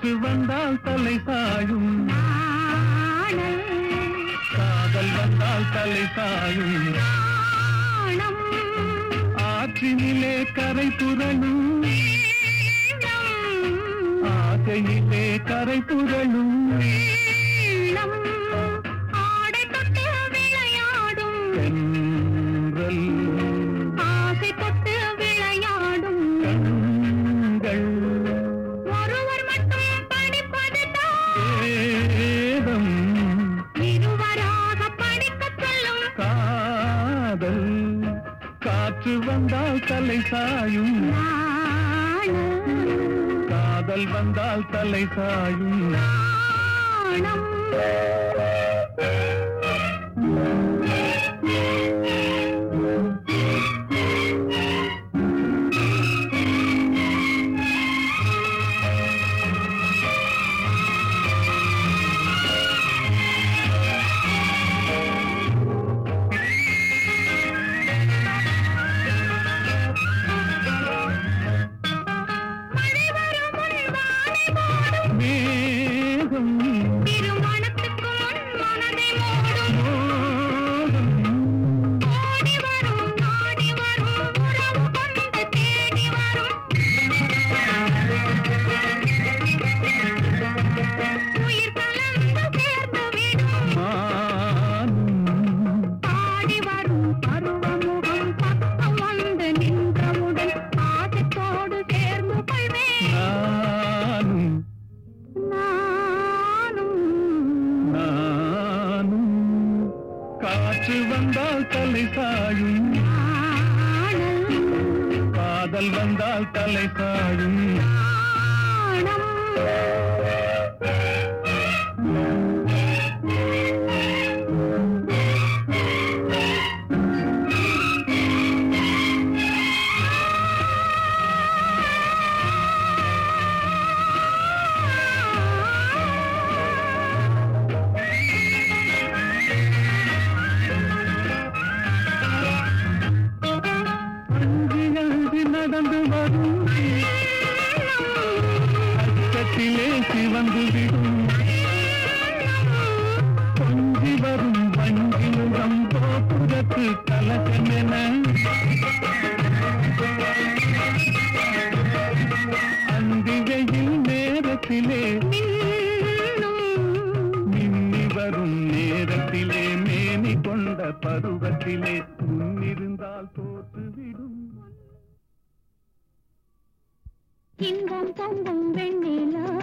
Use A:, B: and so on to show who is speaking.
A: காற்று வந்தால் தலை சாயும். காதல் வந்தால் தலை சாயும். ஆற்றினிலே கரை புரளும்.
B: வீணம்
A: ஆகையிலே கரை புரளும். காற்று வந்தால் தலை சாயும். காதல் வந்தால் தலை சாயும்.
B: நாணம்.
A: காற்று வந்தால் தலை சாயும். காதல் வந்தால் தலை சாயும். அச்சத்திலே சிவந்து விடும் கொஞ்சி வரும் வஞ்சி முகம் கோபுரத்து கலக்கமென. அந்தி வெயில் நேரத்திலே மின்னி வரும் நேரத்திலே மேனி கொண்ட பருவத்திலே முன்னிருந்தால் தோற்றுவிடும்
B: இன்பம் பொங்கும் வெண்ணிலா.